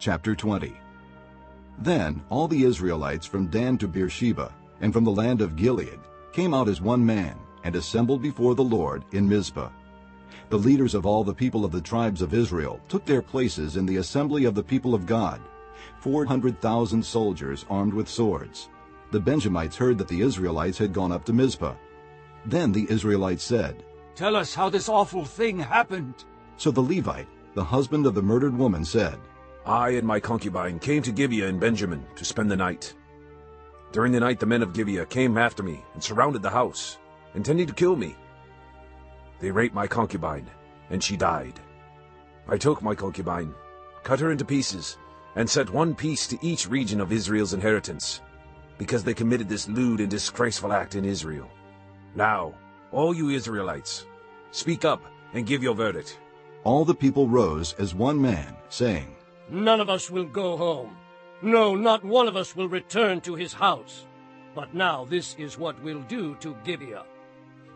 Chapter 20 Then all the Israelites from Dan to Beersheba and from the land of Gilead came out as one man and assembled before the Lord in Mizpah. The leaders of all the people of the tribes of Israel took their places in the assembly of the people of God, 400,000 soldiers armed with swords. The Benjamites heard that the Israelites had gone up to Mizpah. Then the Israelites said, Tell us how this awful thing happened. So the Levite, the husband of the murdered woman, said, I and my concubine came to Gibeah in Benjamin to spend the night. During the night the men of Gibeah came after me and surrounded the house, intending to kill me. They raped my concubine, and she died. I took my concubine, cut her into pieces, and set one piece to each region of Israel's inheritance, because they committed this lewd and disgraceful act in Israel. Now, all you Israelites, speak up and give your verdict. All the people rose as one man, saying, None of us will go home. No, not one of us will return to his house. But now this is what we'll do to Gibeah.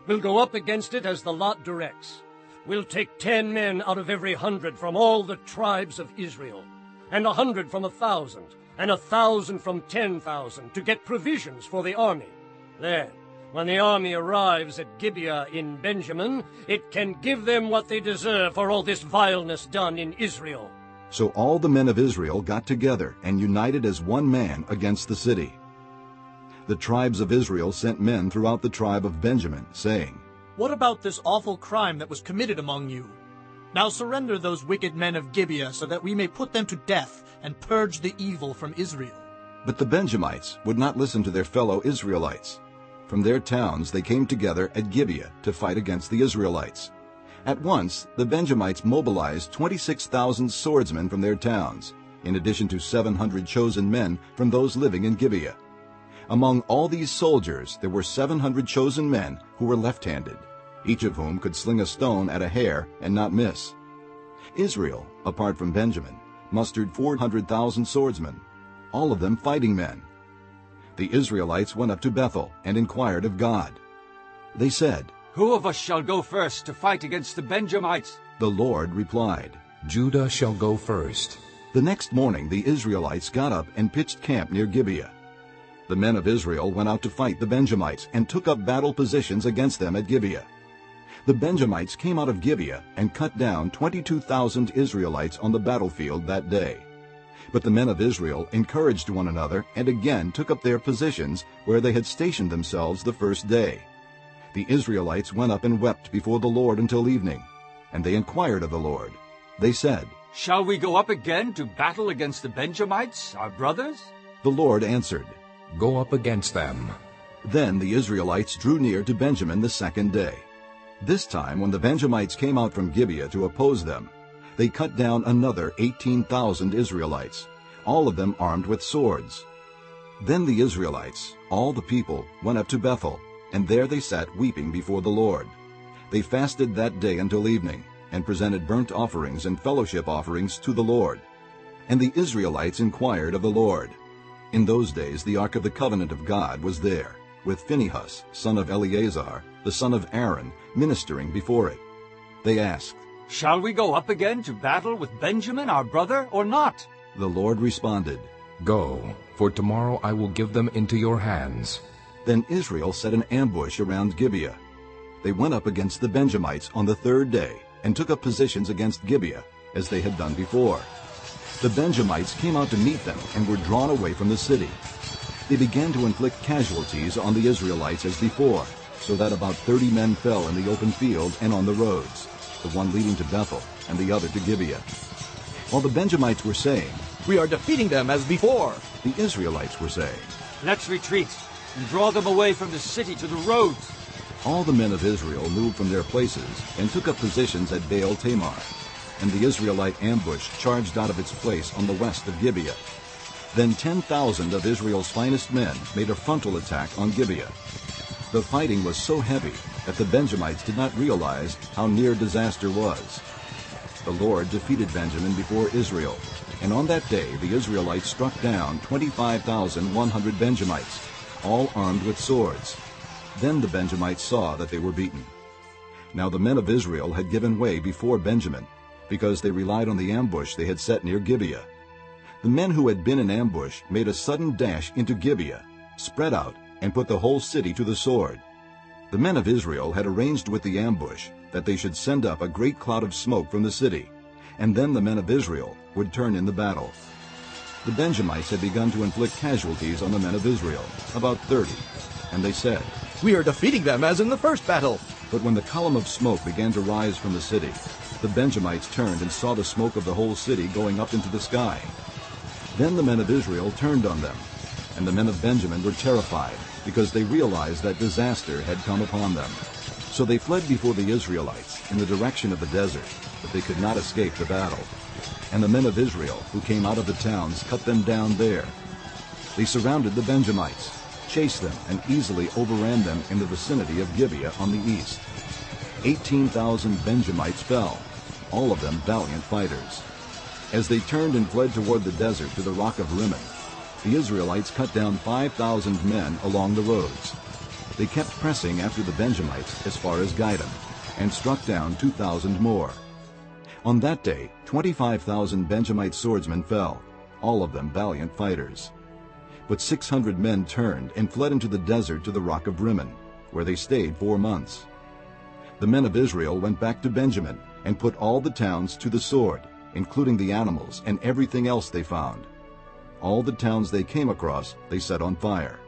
We'll go up against it as the lot directs. We'll take ten men out of every hundred from all the tribes of Israel, and a hundred from a thousand, and a thousand from ten thousand, to get provisions for the army. Then, when the army arrives at Gibeah in Benjamin, it can give them what they deserve for all this vileness done in Israel. So all the men of Israel got together and united as one man against the city. The tribes of Israel sent men throughout the tribe of Benjamin, saying, What about this awful crime that was committed among you? Now surrender those wicked men of Gibeah so that we may put them to death and purge the evil from Israel. But the Benjamites would not listen to their fellow Israelites. From their towns they came together at Gibeah to fight against the Israelites. At once the Benjamites mobilized 26,000 swordsmen from their towns, in addition to 700 chosen men from those living in Gibeah. Among all these soldiers there were 700 chosen men who were left-handed, each of whom could sling a stone at a hair and not miss. Israel, apart from Benjamin, mustered 400,000 swordsmen, all of them fighting men. The Israelites went up to Bethel and inquired of God. They said, Who of us shall go first to fight against the Benjamites? The Lord replied, Judah shall go first. The next morning the Israelites got up and pitched camp near Gibeah. The men of Israel went out to fight the Benjamites and took up battle positions against them at Gibeah. The Benjamites came out of Gibeah and cut down 22,000 Israelites on the battlefield that day. But the men of Israel encouraged one another and again took up their positions where they had stationed themselves the first day. The Israelites went up and wept before the Lord until evening, and they inquired of the Lord. They said, Shall we go up again to battle against the Benjamites, our brothers? The Lord answered, Go up against them. Then the Israelites drew near to Benjamin the second day. This time, when the Benjamites came out from Gibeah to oppose them, they cut down another 18,000 Israelites, all of them armed with swords. Then the Israelites, all the people, went up to Bethel, and there they sat weeping before the Lord. They fasted that day until evening, and presented burnt offerings and fellowship offerings to the Lord. And the Israelites inquired of the Lord. In those days the ark of the covenant of God was there, with Phinehas, son of Eleazar, the son of Aaron, ministering before it. They asked, Shall we go up again to battle with Benjamin, our brother, or not? The Lord responded, Go, for tomorrow I will give them into your hands. Then Israel set an ambush around Gibeah. They went up against the Benjamites on the third day and took up positions against Gibeah, as they had done before. The Benjamites came out to meet them and were drawn away from the city. They began to inflict casualties on the Israelites as before, so that about 30 men fell in the open field and on the roads, the one leading to Bethel and the other to Gibeah. While the Benjamites were saying, We are defeating them as before. the Israelites were saying, Let's retreat and draw them away from the city to the roads. All the men of Israel moved from their places and took up positions at Baal Tamar. And the Israelite ambush charged out of its place on the west of Gibeah. Then 10,000 of Israel's finest men made a frontal attack on Gibeah. The fighting was so heavy that the Benjamites did not realize how near disaster was. The Lord defeated Benjamin before Israel, and on that day the Israelites struck down 25,100 Benjamites, all armed with swords. Then the Benjamites saw that they were beaten. Now the men of Israel had given way before Benjamin, because they relied on the ambush they had set near Gibeah. The men who had been in ambush made a sudden dash into Gibeah, spread out, and put the whole city to the sword. The men of Israel had arranged with the ambush that they should send up a great cloud of smoke from the city, and then the men of Israel would turn in the battle. The Benjamites had begun to inflict casualties on the men of Israel, about thirty, and they said, We are defeating them as in the first battle. But when the column of smoke began to rise from the city, the Benjamites turned and saw the smoke of the whole city going up into the sky. Then the men of Israel turned on them, and the men of Benjamin were terrified, because they realized that disaster had come upon them. So they fled before the Israelites in the direction of the desert, but they could not escape the battle. And the men of Israel who came out of the towns cut them down there. They surrounded the Benjamites, chased them, and easily overran them in the vicinity of Gibeah on the east. 18,000 Benjamites fell, all of them valiant fighters. As they turned and fled toward the desert to the rock of Rimmon, the Israelites cut down 5,000 men along the roads. They kept pressing after the Benjamites as far as Gidom, and struck down 2,000 more. On that day, 25,000 Benjamite swordsmen fell, all of them valiant fighters. But 600 men turned and fled into the desert to the rock of Rimmon, where they stayed four months. The men of Israel went back to Benjamin and put all the towns to the sword, including the animals and everything else they found. All the towns they came across they set on fire.